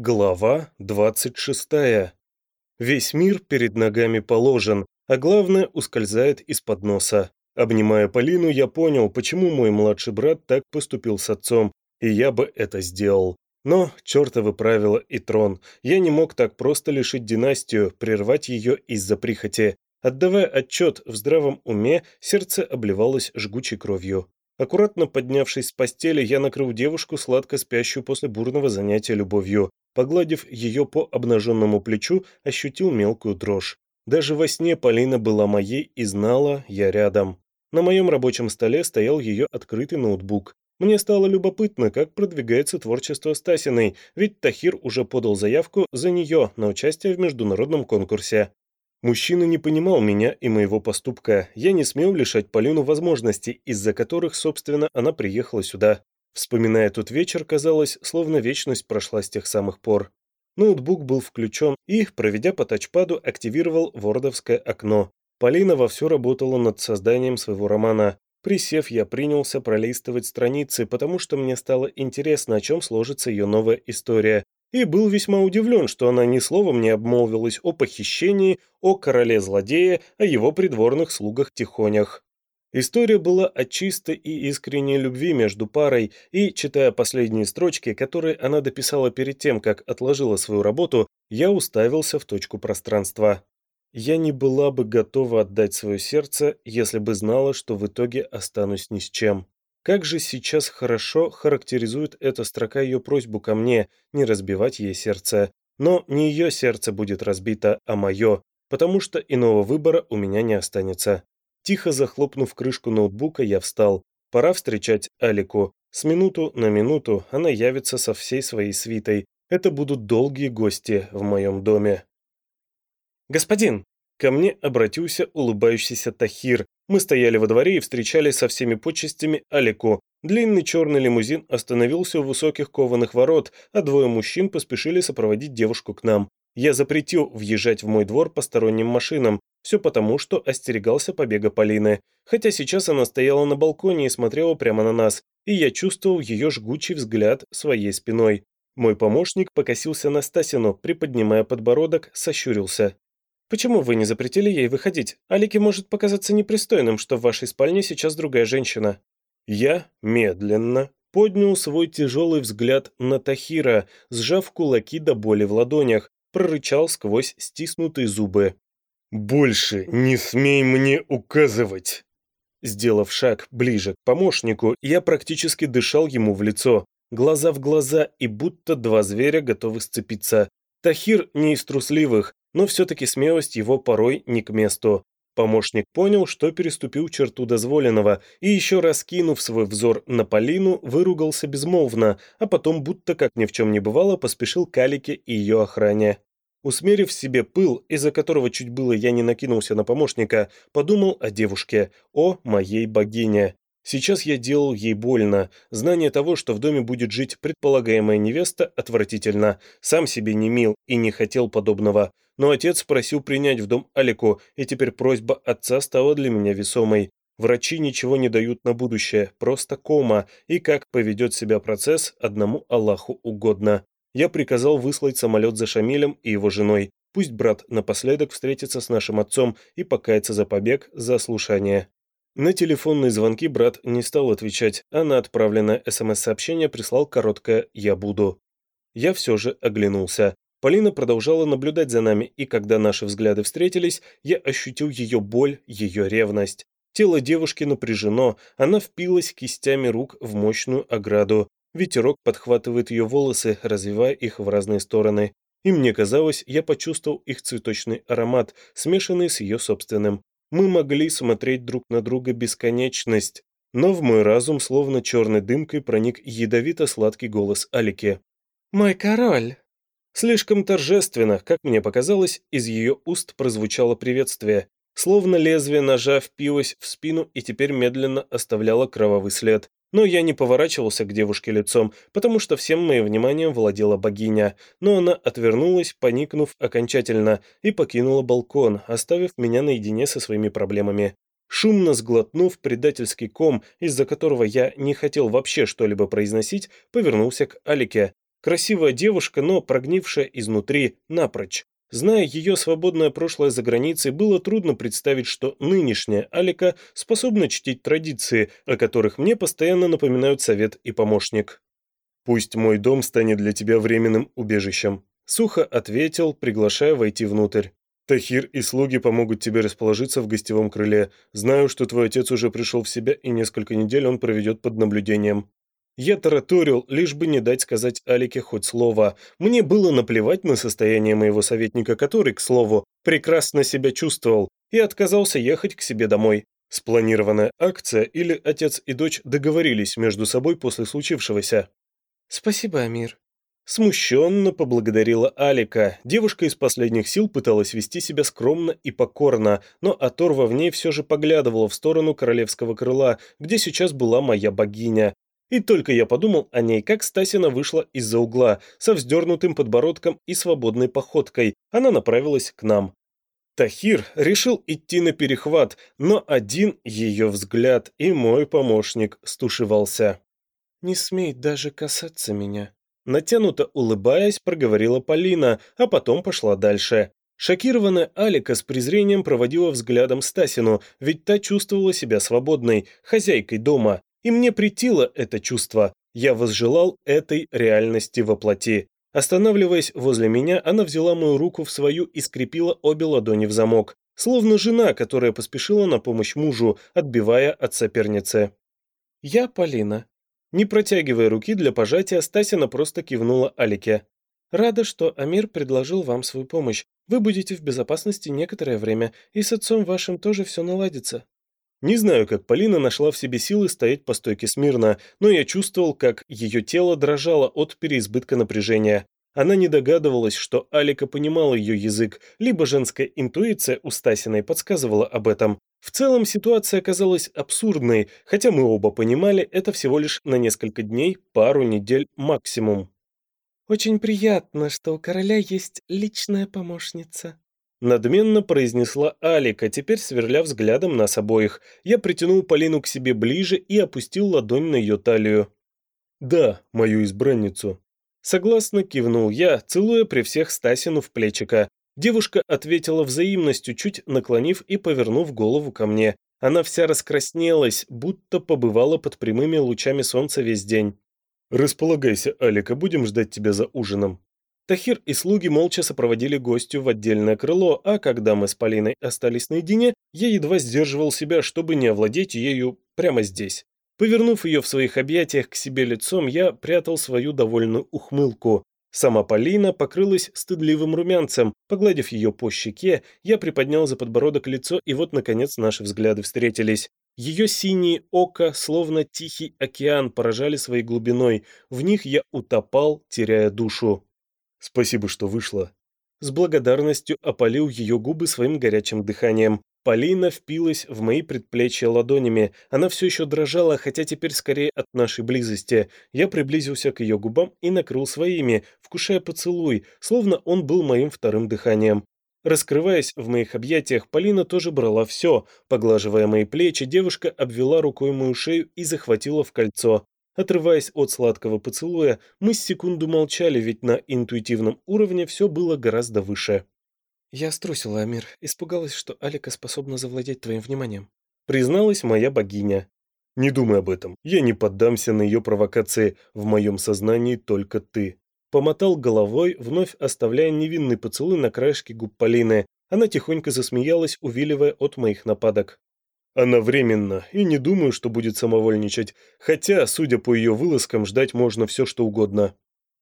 Глава 26. Весь мир перед ногами положен, а главное ускользает из-под носа. Обнимая Полину, я понял, почему мой младший брат так поступил с отцом, и я бы это сделал. Но, чертовы правила и трон, я не мог так просто лишить династию, прервать ее из-за прихоти. Отдавая отчет в здравом уме, сердце обливалось жгучей кровью. Аккуратно поднявшись с постели, я накрыл девушку, сладко спящую после бурного занятия любовью. Погладив ее по обнаженному плечу, ощутил мелкую дрожь. Даже во сне Полина была моей и знала, я рядом. На моем рабочем столе стоял ее открытый ноутбук. Мне стало любопытно, как продвигается творчество Стасиной, ведь Тахир уже подал заявку за нее на участие в международном конкурсе. Мужчина не понимал меня и моего поступка. Я не смел лишать Полину возможностей, из-за которых, собственно, она приехала сюда. Вспоминая тот вечер, казалось, словно вечность прошла с тех самых пор. Ноутбук был включен и, проведя по тачпаду, активировал вордовское окно. Полина вовсю работала над созданием своего романа. Присев, я принялся пролистывать страницы, потому что мне стало интересно, о чем сложится ее новая история и был весьма удивлен, что она ни словом не обмолвилась о похищении, о короле-злодее, о его придворных слугах-тихонях. История была о чистой и искренней любви между парой, и, читая последние строчки, которые она дописала перед тем, как отложила свою работу, я уставился в точку пространства. Я не была бы готова отдать свое сердце, если бы знала, что в итоге останусь ни с чем. Как же сейчас хорошо характеризует эта строка ее просьбу ко мне не разбивать ей сердце. Но не ее сердце будет разбито, а мое, потому что иного выбора у меня не останется. Тихо захлопнув крышку ноутбука, я встал. Пора встречать Алику. С минуту на минуту она явится со всей своей свитой. Это будут долгие гости в моем доме. «Господин!» Ко мне обратился улыбающийся Тахир, мы стояли во дворе и встречали со всеми почестями Алику. Длинный черный лимузин остановился у высоких кованых ворот, а двое мужчин поспешили сопроводить девушку к нам. Я запретил въезжать в мой двор посторонним машинам, все потому, что остерегался побега Полины. Хотя сейчас она стояла на балконе и смотрела прямо на нас, и я чувствовал ее жгучий взгляд своей спиной. Мой помощник покосился на Стасину, приподнимая подбородок, сощурился. Почему вы не запретили ей выходить? Алике может показаться непристойным, что в вашей спальне сейчас другая женщина». Я медленно поднял свой тяжелый взгляд на Тахира, сжав кулаки до боли в ладонях, прорычал сквозь стиснутые зубы. «Больше не смей мне указывать!» Сделав шаг ближе к помощнику, я практически дышал ему в лицо, глаза в глаза и будто два зверя готовы сцепиться. Тахир не из трусливых, но все-таки смелость его порой не к месту. Помощник понял, что переступил черту дозволенного, и еще раз кинув свой взор на Полину, выругался безмолвно, а потом, будто как ни в чем не бывало, поспешил к Алике и ее охране. Усмерив себе пыл, из-за которого чуть было я не накинулся на помощника, подумал о девушке, о моей богине. Сейчас я делал ей больно. Знание того, что в доме будет жить предполагаемая невеста, отвратительно. Сам себе не мил и не хотел подобного. Но отец просил принять в дом Алику, и теперь просьба отца стала для меня весомой. Врачи ничего не дают на будущее, просто кома, и как поведет себя процесс, одному Аллаху угодно. Я приказал выслать самолет за Шамилем и его женой. Пусть брат напоследок встретится с нашим отцом и покается за побег, за слушание. На телефонные звонки брат не стал отвечать, а на отправленное СМС-сообщение прислал короткое «Я буду». Я все же оглянулся. Полина продолжала наблюдать за нами, и когда наши взгляды встретились, я ощутил ее боль, ее ревность. Тело девушки напряжено, она впилась кистями рук в мощную ограду. Ветерок подхватывает ее волосы, развивая их в разные стороны. И мне казалось, я почувствовал их цветочный аромат, смешанный с ее собственным. Мы могли смотреть друг на друга бесконечность, но в мой разум словно черной дымкой проник ядовито-сладкий голос Алики. «Мой король!» Слишком торжественно, как мне показалось, из ее уст прозвучало приветствие, словно лезвие ножа впилось в спину и теперь медленно оставляло кровавый след. Но я не поворачивался к девушке лицом, потому что всем моим вниманием владела богиня. Но она отвернулась, поникнув окончательно, и покинула балкон, оставив меня наедине со своими проблемами. Шумно сглотнув предательский ком, из-за которого я не хотел вообще что-либо произносить, повернулся к Алике. Красивая девушка, но прогнившая изнутри напрочь. Зная ее свободное прошлое за границей, было трудно представить, что нынешняя Алика способна чтить традиции, о которых мне постоянно напоминают совет и помощник. «Пусть мой дом станет для тебя временным убежищем», — сухо ответил, приглашая войти внутрь. «Тахир и слуги помогут тебе расположиться в гостевом крыле. Знаю, что твой отец уже пришел в себя, и несколько недель он проведет под наблюдением. Я тараторил, лишь бы не дать сказать Алике хоть слово. Мне было наплевать на состояние моего советника, который, к слову, прекрасно себя чувствовал и отказался ехать к себе домой. Спланированная акция или отец и дочь договорились между собой после случившегося. «Спасибо, Амир». Смущенно поблагодарила Алика. Девушка из последних сил пыталась вести себя скромно и покорно, но оторва в ней все же поглядывала в сторону королевского крыла, где сейчас была моя богиня. И только я подумал о ней, как Стасина вышла из-за угла, со вздернутым подбородком и свободной походкой. Она направилась к нам. Тахир решил идти на перехват, но один ее взгляд и мой помощник стушевался. «Не смей даже касаться меня», Натянуто улыбаясь, проговорила Полина, а потом пошла дальше. Шокированная Алика с презрением проводила взглядом Стасину, ведь та чувствовала себя свободной, хозяйкой дома. И мне притило это чувство. Я возжелал этой реальности во плоти. Останавливаясь возле меня, она взяла мою руку в свою и скрепила обе ладони в замок, словно жена, которая поспешила на помощь мужу, отбивая от соперницы. «Я Полина». Не протягивая руки для пожатия, Стасина просто кивнула Алике. «Рада, что Амир предложил вам свою помощь. Вы будете в безопасности некоторое время, и с отцом вашим тоже все наладится». Не знаю, как Полина нашла в себе силы стоять по стойке смирно, но я чувствовал, как ее тело дрожало от переизбытка напряжения. Она не догадывалась, что Алика понимала ее язык, либо женская интуиция у Стасиной подсказывала об этом. В целом ситуация оказалась абсурдной, хотя мы оба понимали, это всего лишь на несколько дней, пару недель максимум. «Очень приятно, что у короля есть личная помощница», Надменно произнесла Алика, теперь сверля взглядом нас обоих. Я притянул Полину к себе ближе и опустил ладонь на ее талию. «Да, мою избранницу». Согласно кивнул я, целуя при всех Стасину в плечика. Девушка ответила взаимностью, чуть наклонив и повернув голову ко мне. Она вся раскраснелась, будто побывала под прямыми лучами солнца весь день. «Располагайся, Алика, будем ждать тебя за ужином». Тахир и слуги молча сопроводили гостю в отдельное крыло, а когда мы с Полиной остались наедине, я едва сдерживал себя, чтобы не овладеть ею прямо здесь. Повернув ее в своих объятиях к себе лицом, я прятал свою довольную ухмылку. Сама Полина покрылась стыдливым румянцем. Погладив ее по щеке, я приподнял за подбородок лицо, и вот, наконец, наши взгляды встретились. Ее синие ока, словно тихий океан, поражали своей глубиной. В них я утопал, теряя душу. Спасибо, что вышла. С благодарностью опалил ее губы своим горячим дыханием. Полина впилась в мои предплечья ладонями. Она все еще дрожала, хотя теперь скорее от нашей близости. Я приблизился к ее губам и накрыл своими, вкушая поцелуй, словно он был моим вторым дыханием. Раскрываясь в моих объятиях, Полина тоже брала все. Поглаживая мои плечи, девушка обвела рукой мою шею и захватила в кольцо. Отрываясь от сладкого поцелуя, мы с секунду молчали, ведь на интуитивном уровне все было гораздо выше. «Я струсила, Амир. Испугалась, что Алика способна завладеть твоим вниманием», призналась моя богиня. «Не думай об этом. Я не поддамся на ее провокации. В моем сознании только ты». Помотал головой, вновь оставляя невинный поцелуй на краешке губ Полины. Она тихонько засмеялась, увиливая от моих нападок. Она временно, и не думаю, что будет самовольничать, хотя, судя по ее вылазкам, ждать можно все, что угодно.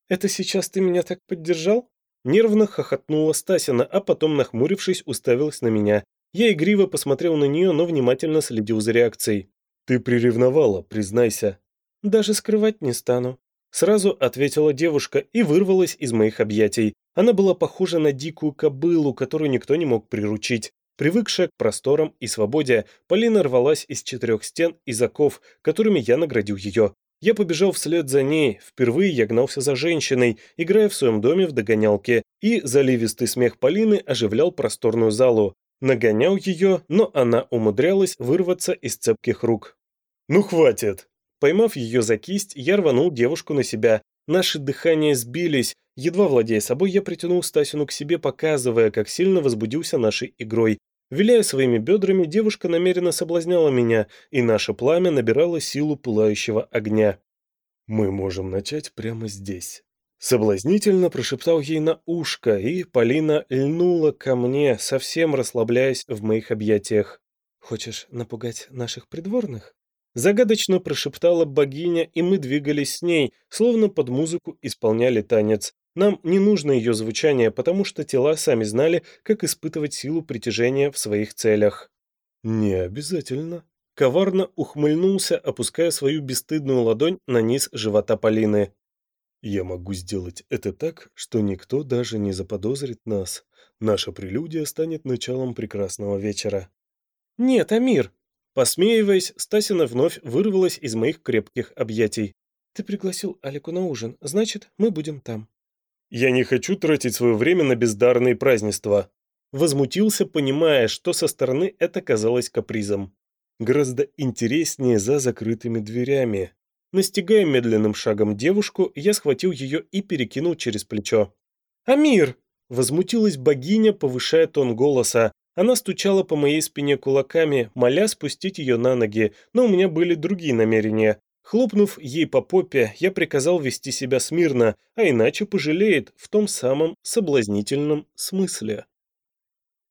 «Это сейчас ты меня так поддержал?» Нервно хохотнула Стасина, а потом, нахмурившись, уставилась на меня. Я игриво посмотрел на нее, но внимательно следил за реакцией. «Ты приревновала, признайся». «Даже скрывать не стану». Сразу ответила девушка и вырвалась из моих объятий. Она была похожа на дикую кобылу, которую никто не мог приручить. Привыкшая к просторам и свободе, Полина рвалась из четырех стен и заков, которыми я наградил ее. Я побежал вслед за ней, впервые я гнался за женщиной, играя в своем доме в догонялке, и заливистый смех Полины оживлял просторную залу. Нагонял ее, но она умудрялась вырваться из цепких рук. «Ну хватит!» Поймав ее за кисть, я рванул девушку на себя. Наши дыхания сбились. Едва владея собой, я притянул Стасину к себе, показывая, как сильно возбудился нашей игрой. Виляя своими бедрами, девушка намеренно соблазняла меня, и наше пламя набирало силу пылающего огня. «Мы можем начать прямо здесь». Соблазнительно прошептал ей на ушко, и Полина льнула ко мне, совсем расслабляясь в моих объятиях. «Хочешь напугать наших придворных?» Загадочно прошептала богиня, и мы двигались с ней, словно под музыку исполняли танец. Нам не нужно ее звучание, потому что тела сами знали, как испытывать силу притяжения в своих целях. «Не обязательно», коварно ухмыльнулся, опуская свою бесстыдную ладонь на низ живота Полины. «Я могу сделать это так, что никто даже не заподозрит нас. Наша прелюдия станет началом прекрасного вечера». «Нет, Амир!» Посмеиваясь, Стасина вновь вырвалась из моих крепких объятий. «Ты пригласил Алику на ужин, значит, мы будем там». «Я не хочу тратить свое время на бездарные празднества», возмутился, понимая, что со стороны это казалось капризом. Гораздо интереснее за закрытыми дверями. Настигая медленным шагом девушку, я схватил ее и перекинул через плечо. «Амир!» – возмутилась богиня, повышая тон голоса. Она стучала по моей спине кулаками, моля спустить ее на ноги, но у меня были другие намерения. Хлопнув ей по попе, я приказал вести себя смирно, а иначе пожалеет в том самом соблазнительном смысле.